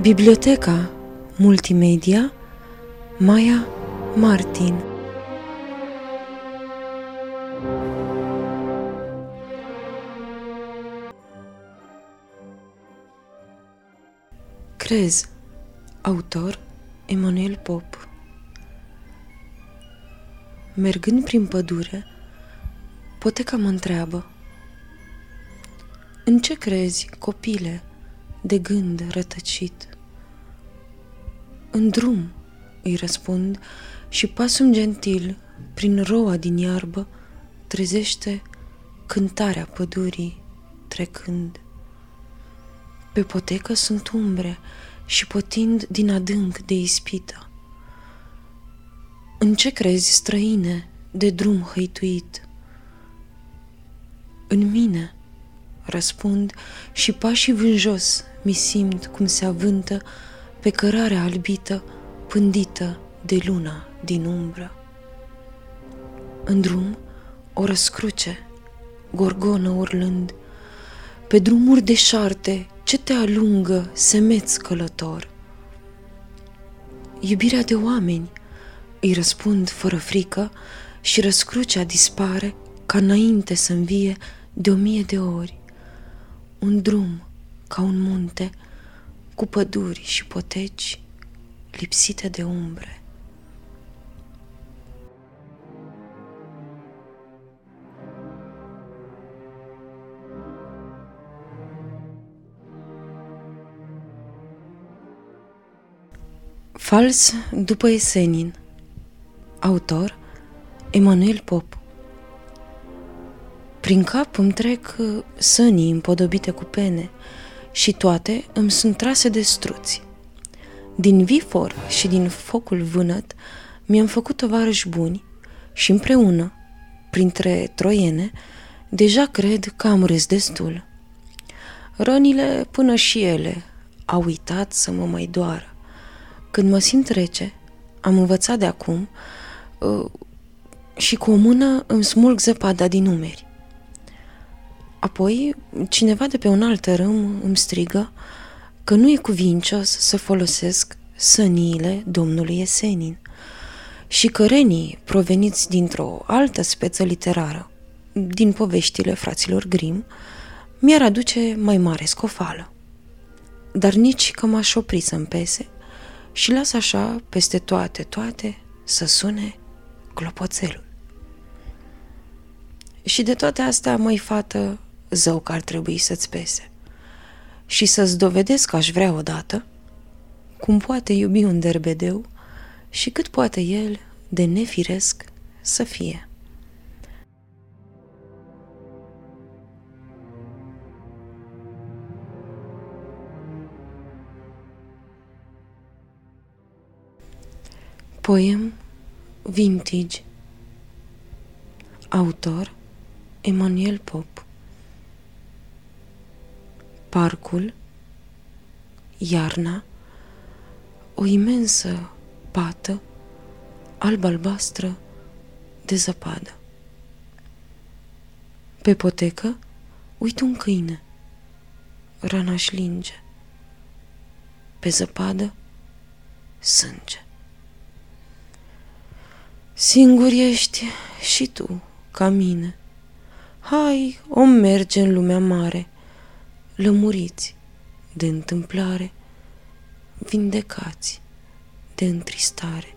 Biblioteca Multimedia Maya Martin Crez Autor Emanuel Pop Mergând prin pădure, poteca mă întreabă În ce crezi, copile, de gând rătăcit? În drum, îi răspund, și pasul gentil, prin roa din iarbă, trezește cântarea pădurii trecând. Pe potecă sunt umbre și potind din adânc de ispită. În ce crezi, străine, de drum hăituit? În mine, răspund, și pașii vânjos mi simt cum se avântă pe cărarea albită, pândită de luna din umbră. În drum, o răscruce, gorgonă urlând, pe drumuri deșarte, ce te alungă, semeț călător? Iubirea de oameni, îi răspund fără frică și răscrucea dispare ca înainte să învie de o mie de ori. Un drum ca un munte cu păduri și poteci lipsite de umbre. Fals după Esenin. Autor Emanuel Pop. Prin cap îmi trec uh, sănii împodobite cu pene și toate îmi sunt trase de struți. Din vifor și din focul vânăt mi-am făcut tovarăși buni și împreună, printre troiene, deja cred că am râs destul. Rănile până și ele au uitat să mă mai doară. Când mă simt rece, am învățat de acum uh, și cu o mână îmi smulg zăpada din umeri. Apoi, cineva de pe un alt râm îmi strigă că nu e cuvincios să folosesc săniile domnului Esenin și că renii proveniți dintr-o altă speță literară, din poveștile fraților Grim, mi-ar aduce mai mare scofală. Dar nici că m-aș opri să-mi pese și las așa peste toate, toate, să sune clopoțelul. Și de toate astea, măi fată, zău că ar trebui să-ți pese. Și să-ți dovedesc că aș vrea odată, cum poate iubi un derbedeu și cât poate el de nefiresc să fie. Poem Vintage Autor Emanuel Pop Parcul Iarna O imensă pată alb-albastră de zăpadă. Pe potecă uit un câine Rana-și linge. Pe zăpadă sânge. Singur ești și tu, ca mine. Hai, o merge în lumea mare, lămuriți de întâmplare, vindecați de întristare.